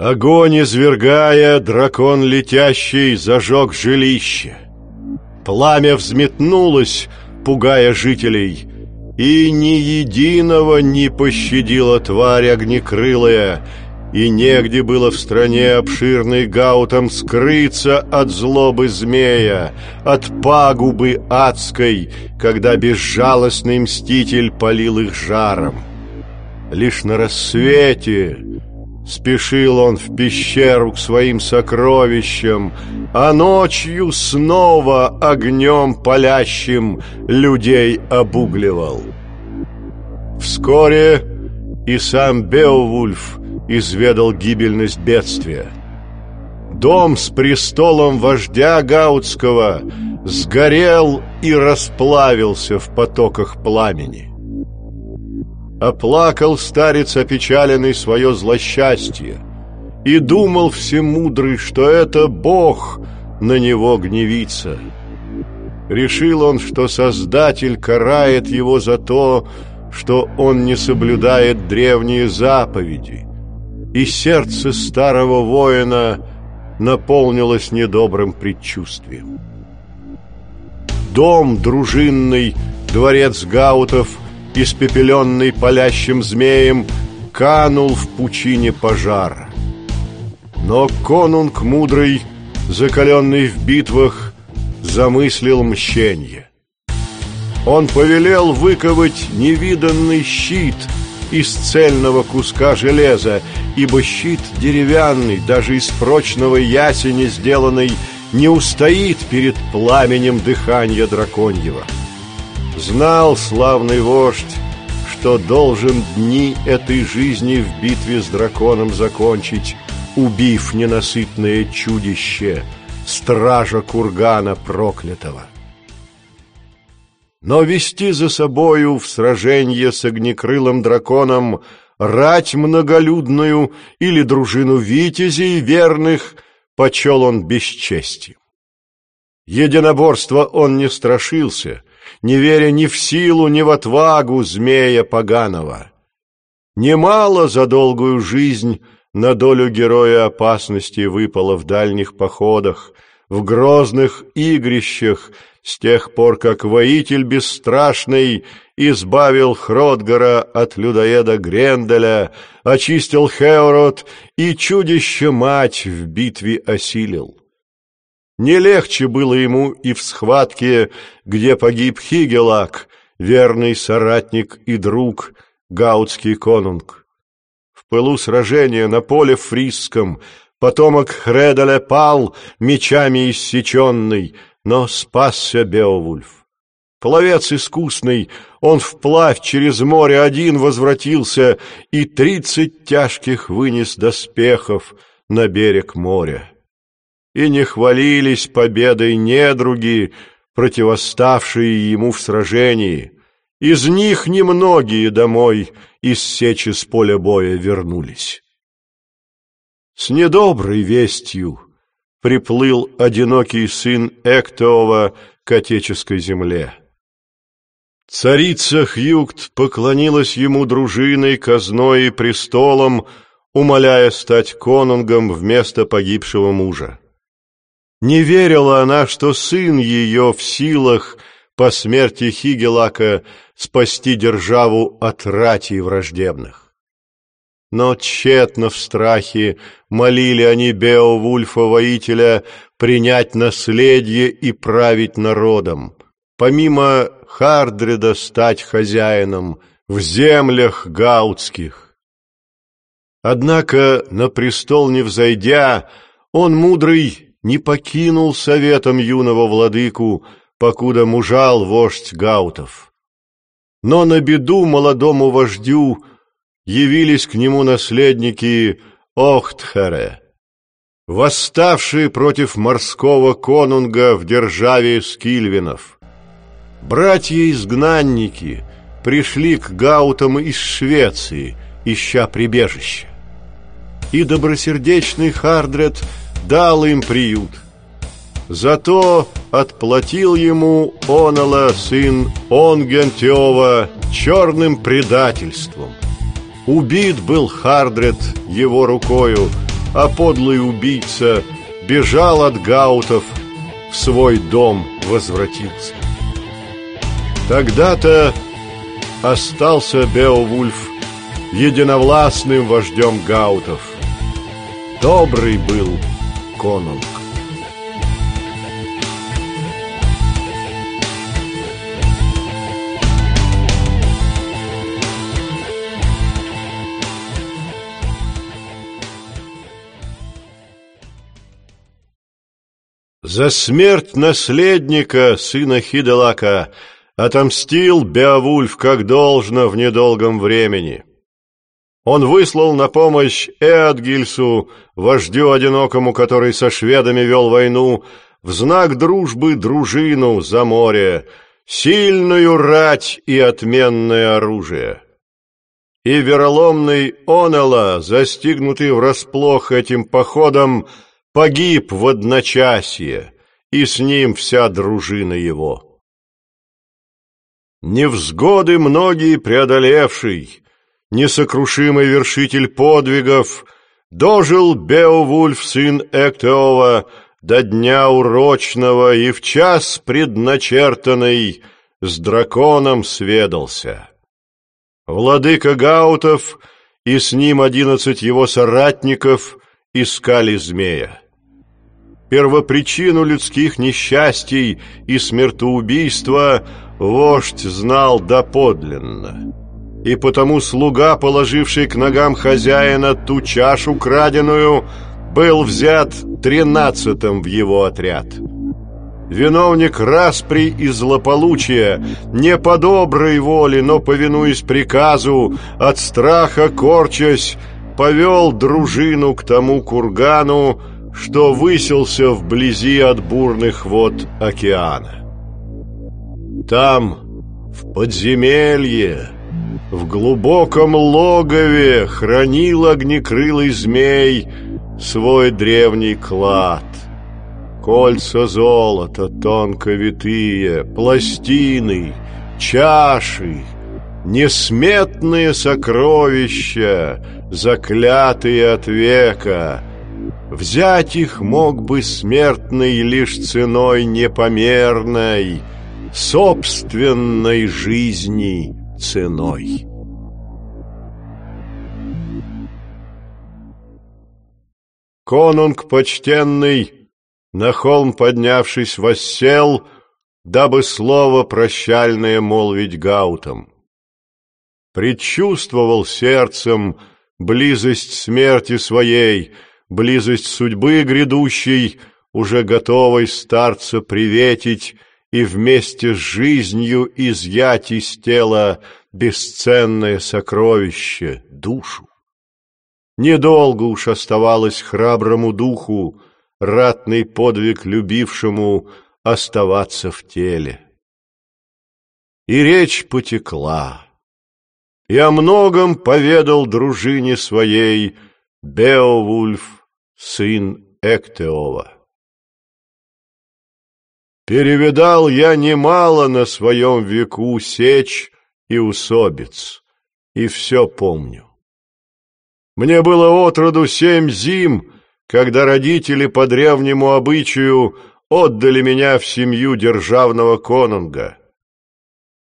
Огонь извергая, дракон летящий зажег жилище. Пламя взметнулось, пугая жителей, и ни единого не пощадила тварь огнекрылая, и негде было в стране обширной гаутом скрыться от злобы змея, от пагубы адской, когда безжалостный мститель полил их жаром. Лишь на рассвете спешил он в пещеру к своим сокровищам, а ночью снова огнем палящим людей обугливал. Вскоре и сам Беовульф изведал гибельность бедствия. Дом с престолом вождя Гаутского сгорел и расплавился в потоках пламени. Оплакал старец опечаленный свое злосчастье и думал всемудрый, что это Бог на него гневится. Решил он, что Создатель карает его за то, что он не соблюдает древние заповеди, и сердце старого воина наполнилось недобрым предчувствием. Дом дружинный, дворец гаутов, испепеленный палящим змеем, канул в пучине пожара. Но конунг мудрый, закаленный в битвах, замыслил мщенье. Он повелел выковать невиданный щит — из цельного куска железа, ибо щит деревянный, даже из прочного ясеня сделанный, не устоит перед пламенем дыхания драконьего. Знал славный вождь, что должен дни этой жизни в битве с драконом закончить, убив ненасытное чудище, стража кургана проклятого. Но вести за собою в сраженье с огнекрылым драконом рать многолюдную или дружину витязей верных почел он бесчестием. Единоборства он не страшился, не веря ни в силу, ни в отвагу змея поганого. Немало за долгую жизнь на долю героя опасности выпало в дальних походах, в грозных игрищах с тех пор, как воитель бесстрашный избавил Хродгара от людоеда Гренделя, очистил Хеорот и чудище-мать в битве осилил. Не легче было ему и в схватке, где погиб Хигелак, верный соратник и друг, гаутский конунг. В пылу сражения на поле фрисском потомок Хредаля пал, мечами иссеченный, но спасся Беовульф. Пловец искусный, он вплавь через море один возвратился и тридцать тяжких вынес доспехов на берег моря. И не хвалились победой недруги, противоставшие ему в сражении. Из них немногие домой из сечи с поля боя вернулись. С недоброй вестью приплыл одинокий сын Эктеова к отеческой земле. Царица Хьюгт поклонилась ему дружиной, казной и престолом, умоляя стать конунгом вместо погибшего мужа. Не верила она, что сын ее в силах по смерти Хигелака спасти державу от ратий враждебных. Но тщетно в страхе молили они Беовульфа-воителя принять наследие и править народом, помимо Хардреда стать хозяином в землях гаутских. Однако, на престол не взойдя, он, мудрый, не покинул советом юного владыку, покуда мужал вождь гаутов. Но на беду молодому вождю явились к нему наследники Охтхаре, восставшие против морского конунга в державе Скильвинов. Братья-изгнанники пришли к гаутам из Швеции, ища прибежище. И добросердечный Хардред дал им приют. Зато отплатил ему Онала, сын Онгентеова, черным предательством – Убит был Хардред его рукою, а подлый убийца бежал от гаутов, в свой дом возвратился. Тогда-то остался Беовульф единовластным вождем гаутов. Добрый был конунг. За смерть наследника, сына Хиделака, отомстил Беовульф как должно в недолгом времени. Он выслал на помощь Эадгильсу, вождю одинокому, который со шведами вел войну, в знак дружбы дружину за море, сильную рать и отменное оружие. И вероломный Онела, застигнутый врасплох этим походом, погиб в одночасье, и с ним вся дружина его. Невзгоды многие преодолевший, несокрушимый вершитель подвигов, дожил Беовульф, сын Эктеова, до дня урочного и в час предначертанный с драконом сведался. Владыка Гаутов и с ним одиннадцать его соратников искали змея. Первопричину людских несчастий и смертоубийства вождь знал доподлинно и потому слуга, положивший к ногам хозяина ту чашу краденую, был взят тринадцатым в его отряд. Виновник распри и злополучия, не по доброй воле, но повинуясь приказу, от страха корчась, повел дружину к тому кургану, что высился вблизи от бурных вод океана. Там, в подземелье, в глубоком логове хранил огнекрылый змей свой древний клад. Кольца золота тонко витые, пластины, чаши, несметные сокровища, заклятые от века. Взять их мог бы смертный лишь ценой непомерной, собственной жизни ценой. Конунг почтенный, на холм поднявшись, воссел, дабы слово прощальное молвить гаутам. Предчувствовал сердцем близость смерти своей, близость судьбы грядущей, уже готовой старца приветить и вместе с жизнью изъять из тела бесценное сокровище — душу. Недолго уж оставалось храброму духу, ратный подвиг любившему, оставаться в теле. И речь потекла, и о многом поведал дружине своей Беовульф, сын Эктеова. Перевидал я немало на своем веку сечь и усобиц, и все помню. Мне было отроду семь зим, когда родители по древнему обычаю отдали меня в семью державного конунга.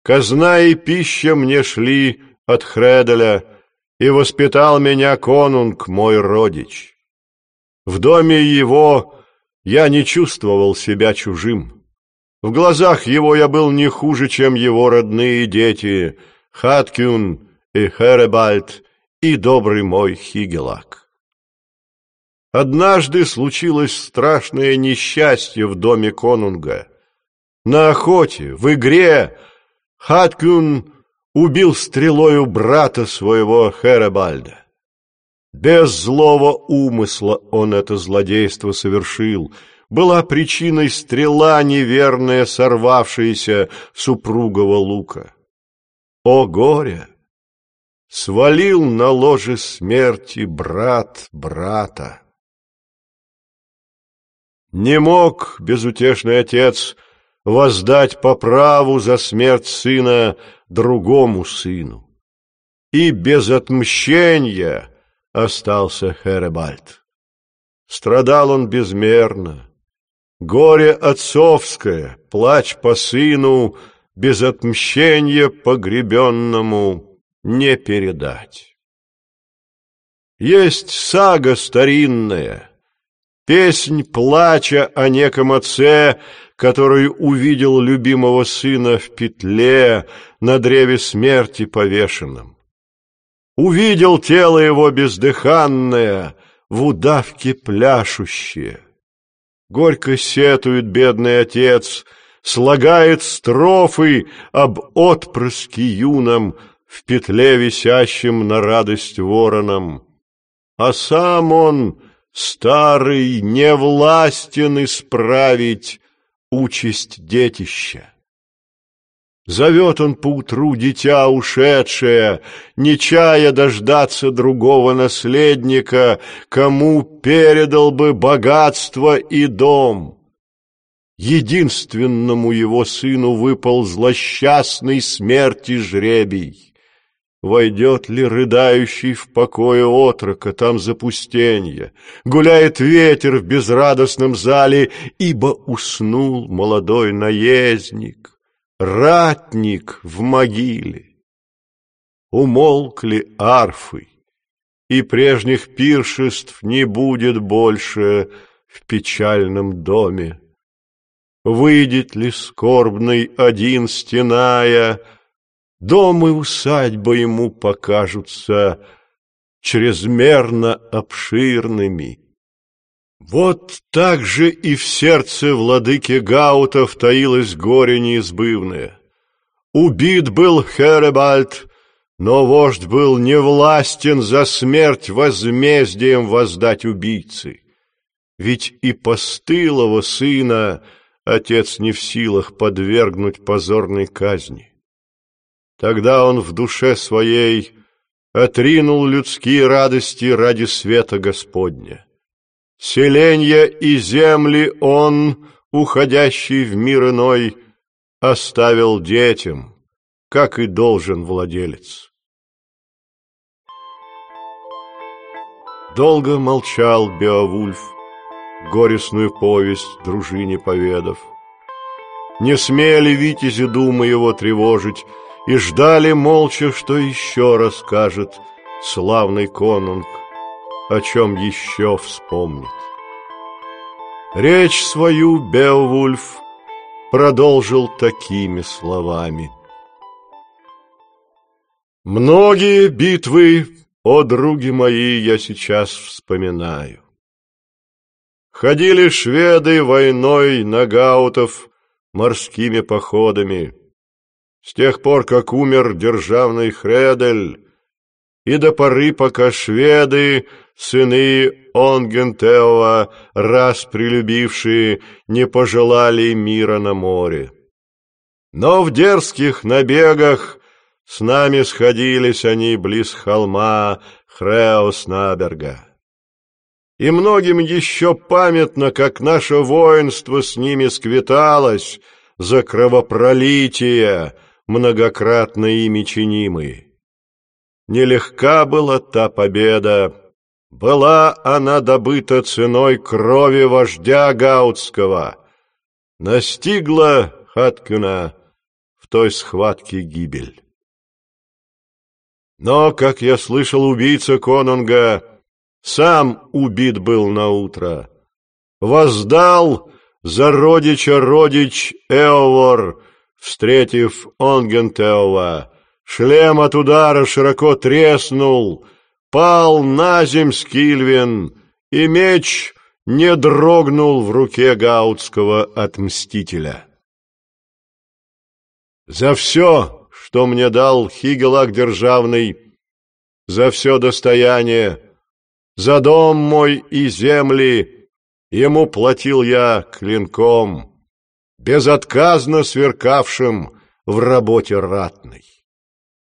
Казна и пища мне шли от Хределя, и воспитал меня конунг, мой родич. В доме его я не чувствовал себя чужим. В глазах его я был не хуже, чем его родные дети, Хаткюн и Херебальд, и добрый мой Хигелак. Однажды случилось страшное несчастье в доме конунга. На охоте, в игре, Хаткюн убил стрелою брата своего Херебальда. Без злого умысла он это злодейство совершил — была причиной стрела неверная, сорвавшаяся супругого лука. О горе! Свалил на ложе смерти брат брата. Не мог безутешный отец воздать по праву за смерть сына другому сыну. И без отмщения остался Херебальд. Страдал он безмерно. Горе отцовское, плач по сыну, без отмщения погребенному не передать. Есть сага старинная, песнь плача о неком отце, который увидел любимого сына в петле на древе смерти повешенном. Увидел тело его бездыханное, в удавке пляшущее. Горько сетует бедный отец, слагает строфы об отпрыске юном в петле висящем на радость вороном. А сам он, старый, не властен исправить участь детища. Зовет он поутру дитя ушедшее, не чая дождаться другого наследника, кому передал бы богатство и дом. Единственному его сыну выпал злосчастный смерти жребий. Войдет ли рыдающий в покое отрока, там запустенье, Гуляет ветер в безрадостном зале, ибо уснул молодой наездник ратник в могиле. Умолкли арфы, и прежних пиршеств не будет больше в печальном доме. Выйдет ли скорбный один стеная, дом и усадьба ему покажутся чрезмерно обширными. Вот так же и в сердце владыки Гаутов таилось горе неизбывное. Убит был Херебальд, но вождь был невластен за смерть возмездием воздать убийцы. Ведь и постылого сына отец не в силах подвергнуть позорной казни. Тогда он в душе своей отринул людские радости ради света Господня. Селенья и земли он, уходящий в мир иной, оставил детям, как и должен владелец. Долго молчал Беовульф, горестную повесть дружине поведав. Не смели витязи думы его тревожить, и ждали молча, что еще расскажет славный конунг о чем еще вспомнит. Речь свою Беовульф продолжил такими словами. Многие битвы, о други мои, я сейчас вспоминаю. Ходили шведы войной на гаутов морскими походами. С тех пор, как умер державный Хредель, и до поры, пока шведы сыны Онгентеова, раз прилюбившие, не пожелали мира на море. Но в дерзких набегах с нами сходились они близ холма Хреоснаберга. И многим еще памятно, как наше воинство с ними сквиталось за кровопролитие, многократно ими чинимые. Нелегка была та победа, была она добыта ценой крови вождя Гаутского. Настигла Хаткюна в той схватке гибель. Но, как я слышал, убийца Конунга сам убит был на утро. Воздал за родича родич Эовор, встретив Онгентеова. Шлем от удара широко треснул — Пал на земь Скильвин, и меч не дрогнул в руке гаутского отмстителя. За все, что мне дал Хигелак державный, за все достояние, за дом мой и земли, ему платил я клинком, безотказно сверкавшим в работе ратной.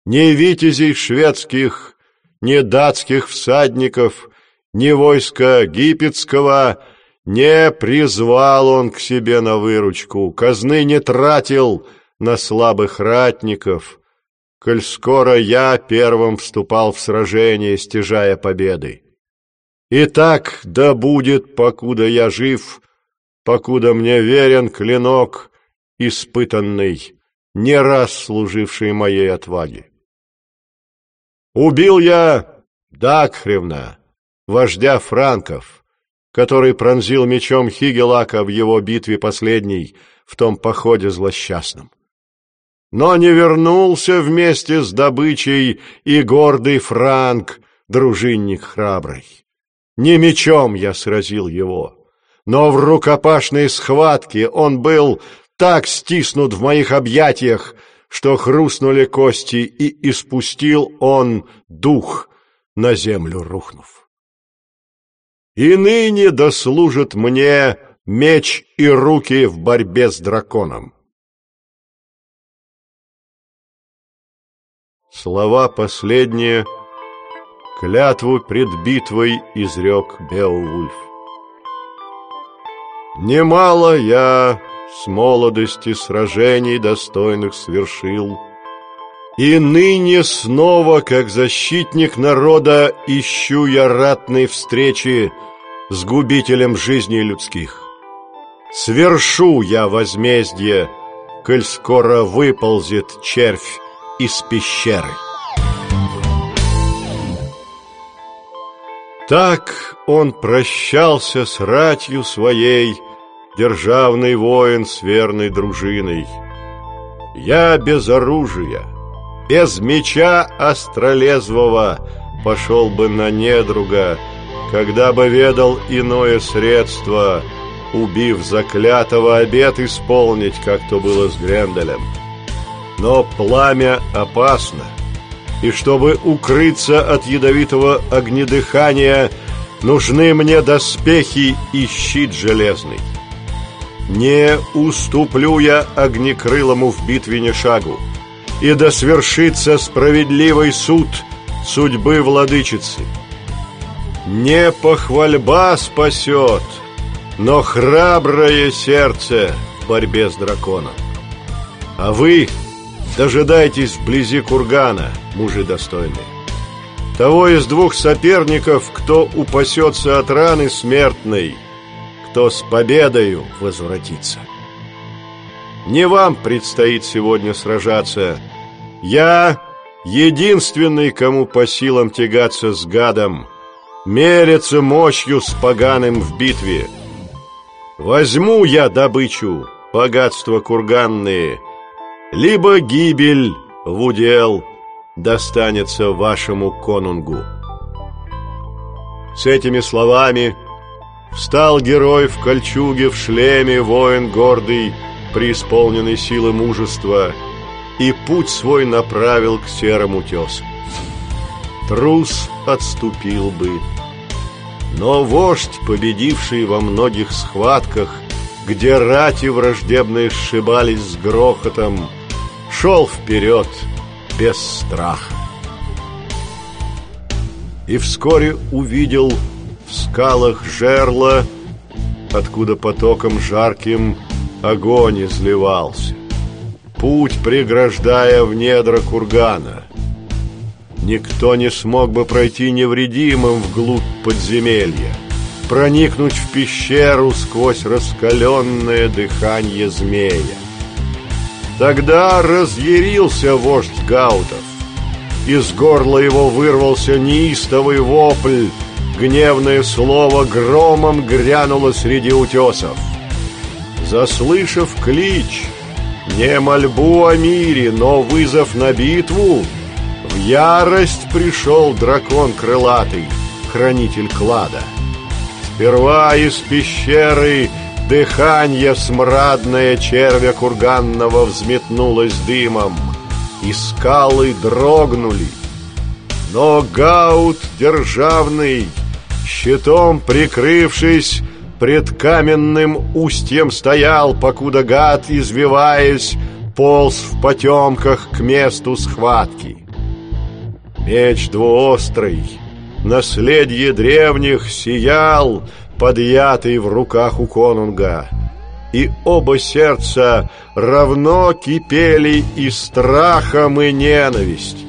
Ни витязей шведских, ни датских всадников, ни войска египетского не призвал он к себе на выручку, казны не тратил на слабых ратников, коль скоро я первым вступал в сражение, стяжая победы. И так да будет, покуда я жив, покуда мне верен клинок, испытанный, не раз служивший моей отваге. Убил я Дакхревна, вождя франков, который пронзил мечом Хигелака в его битве последней, в том походе злосчастном. Но не вернулся вместе с добычей и гордый Франк, дружинник храбрый. Не мечом я сразил его, но в рукопашной схватке он был так стиснут в моих объятиях, что хрустнули кости, и испустил он дух, на землю рухнув. И ныне дослужит мне меч и руки в борьбе с драконом. Слова последние, клятву пред битвой изрек Беовульф. Немало я с молодости сражений достойных свершил, и ныне снова, как защитник народа, ищу я ратной встречи с губителем жизней людских. Свершу я возмездие, коль скоро выползет червь из пещеры. Так он прощался с ратью своей, державный воин с верной дружиной. Я без оружия, без меча остролезвого пошел бы на недруга, когда бы ведал иное средство, убив заклятого обет исполнить, как то было с Гренделем. Но пламя опасно, и чтобы укрыться от ядовитого огнедыхания, нужны мне доспехи и щит железный. Не уступлю я огнекрылому в битве ни шагу, и да свершится справедливый суд судьбы владычицы. Не похвальба спасет, но храброе сердце в борьбе с драконом. А вы дожидайтесь вблизи кургана, мужи достойные. Того из двух соперников, кто упасется от раны смертной, кто с победою возвратится. Не вам предстоит сегодня сражаться. Я единственный, кому по силам тягаться с гадом, мериться мощью с поганым в битве. Возьму я добычу, богатства курганные, либо гибель в удел достанется вашему конунгу. С этими словами Встал герой в кольчуге, в шлеме, воин гордый, преисполненный силы мужества, и путь свой направил к серому тесу. Трус отступил бы, но вождь, победивший во многих схватках, где рати враждебные сшибались с грохотом, шел вперед без страха. И вскоре увидел в скалах жерла, откуда потоком жарким огонь изливался, путь преграждая в недра кургана. Никто не смог бы пройти невредимым вглубь подземелья, проникнуть в пещеру сквозь раскаленное дыхание змея. Тогда разъярился вождь Гаутов. Из горла его вырвался неистовый вопль, Гневное слово громом грянуло среди утесов. Заслышав клич, не мольбу о мире, но вызов на битву, в ярость пришел дракон крылатый, хранитель клада. Сперва из пещеры дыхание смрадное червя курганного взметнулось дымом, и скалы дрогнули. Но Гаут державный Щитом прикрывшись, пред каменным устьем стоял, покуда гад, извиваясь, полз в потемках к месту схватки. Меч двуострый, наследие древних, сиял, подъятый в руках у конунга, и оба сердца равно кипели и страхом, и ненавистью.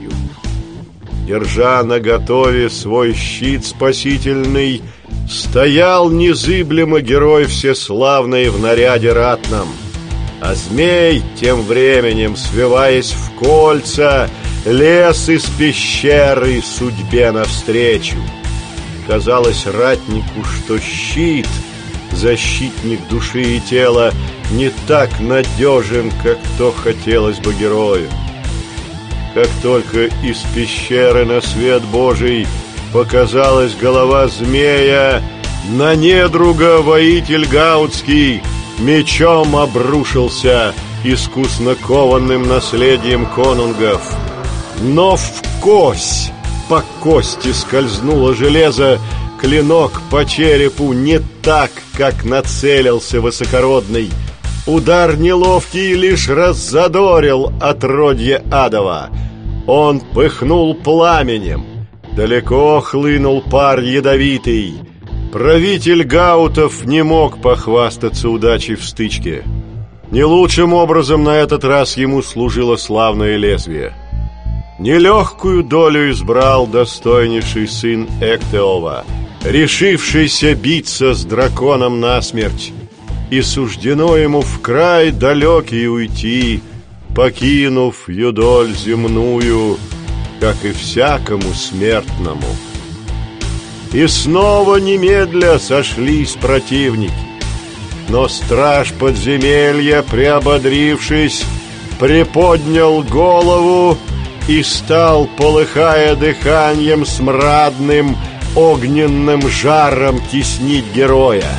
Держа на готове свой щит спасительный, стоял незыблемо герой всеславный в наряде ратном. А змей тем временем, свиваясь в кольца, лез из пещеры судьбе навстречу. Казалось ратнику, что щит, защитник души и тела, не так надежен, как то хотелось бы герою. Как только из пещеры на свет Божий показалась голова змея, на недруга воитель Гаутский мечом обрушился искусно кованным наследием конунгов. Но в кость по кости скользнуло железо, клинок по черепу не так, как нацелился высокородный. Удар неловкий лишь раззадорил отродье адова. Он пыхнул пламенем. Далеко хлынул пар ядовитый. Правитель Гаутов не мог похвастаться удачей в стычке. Не лучшим образом на этот раз ему служило славное лезвие. Нелегкую долю избрал достойнейший сын Эктеова, решившийся биться с драконом насмерть, и суждено ему в край далекий уйти, покинув юдоль земную, как и всякому смертному. И снова немедля сошлись противники, но страж подземелья, приободрившись, приподнял голову и стал, полыхая дыханием смрадным, огненным жаром теснить героя.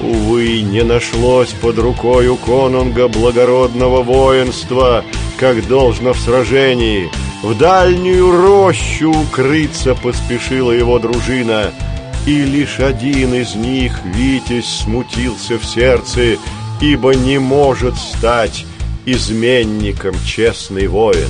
Увы, не нашлось под рукой у конунга благородного воинства, как должно в сражении. В дальнюю рощу укрыться поспешила его дружина, и лишь один из них, Витязь, смутился в сердце, ибо не может стать изменником честный воин.